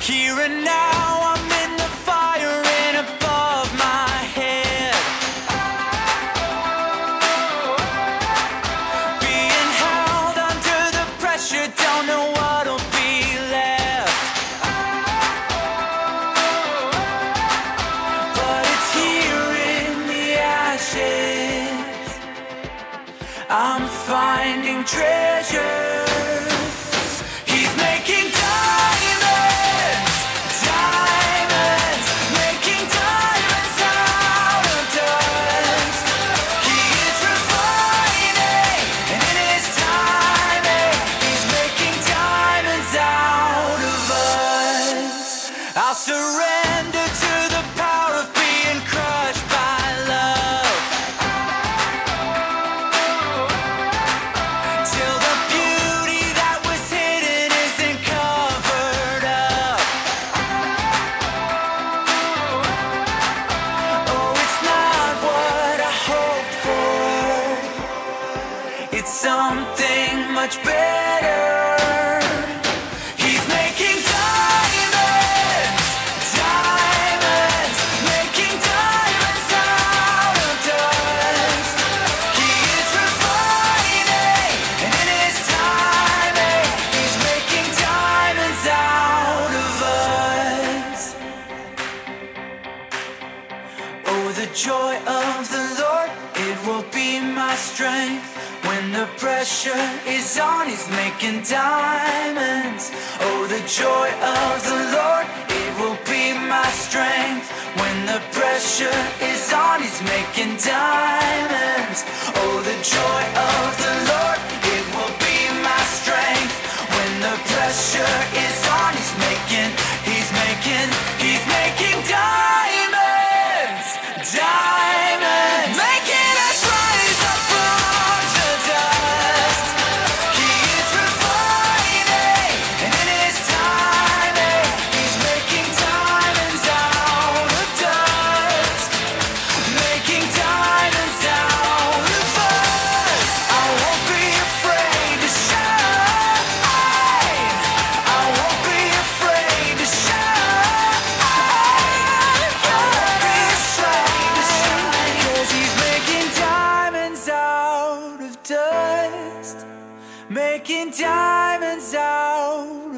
Here and now, I'm in the fire and above my head. Being held under the pressure, don't know what'll be left. But it's here in the ashes. I'm finding treasure. I'll surrender to the power of being crushed by love. Till the beauty that was hidden isn't covered up. Oh, it's not what I hoped for. It's something much better. Joy of the Lord, it will be my strength. When the pressure is on, He's making diamonds. Oh, the joy of the Lord, it will be my strength. When the pressure is on, He's making diamonds. Oh, the joy Making diamonds out